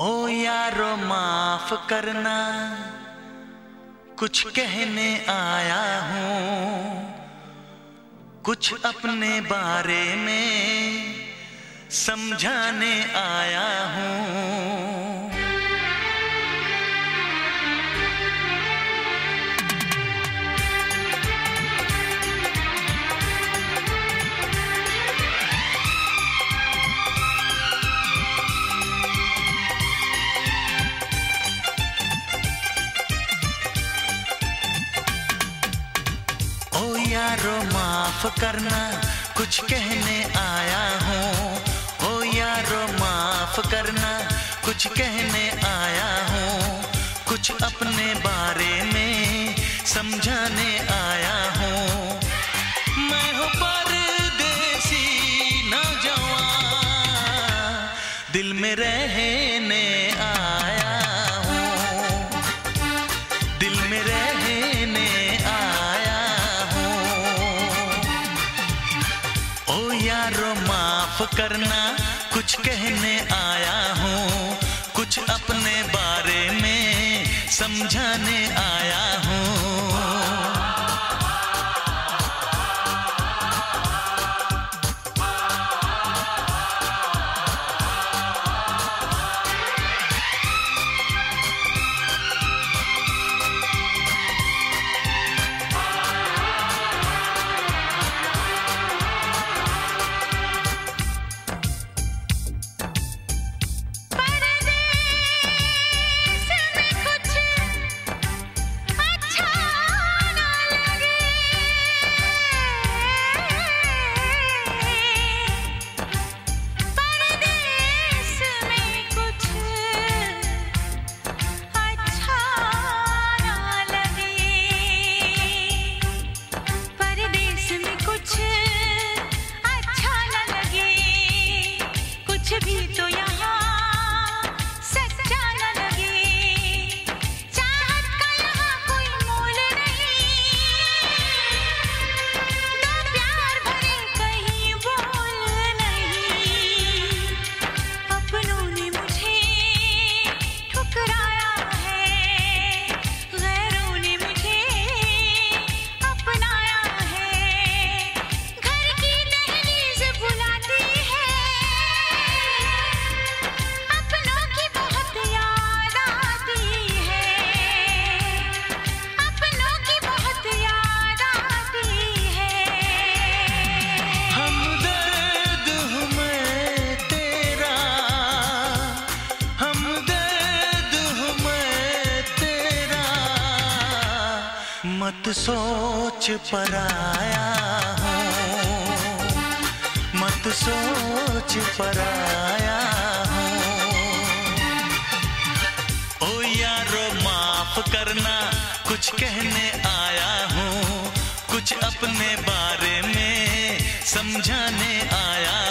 ओ यारो, माफ़ करना। कुछ कहने आया हूँ। कुछ अपने बारे में समझाने आया हूँ। यारो माफ़ करना। कुछ कहने आया हूँ। ओ यारो, माफ़ करना। कुछ कहने आया हूँ। कुछ अपने बारे में समझाने आया हूँ। मैं हूँ परदेसी नौजवान। दिल में रहने माफ़ करना कुछ कहने आया हूँ कुछ अपने बारे में समझाने आया मत सोच पराया हूँ। मत सोच पराया हूँ। ओ यारो, माफ़ करना, कुछ कहने आया हूँ। कुछ अपने बारे में समझाने आया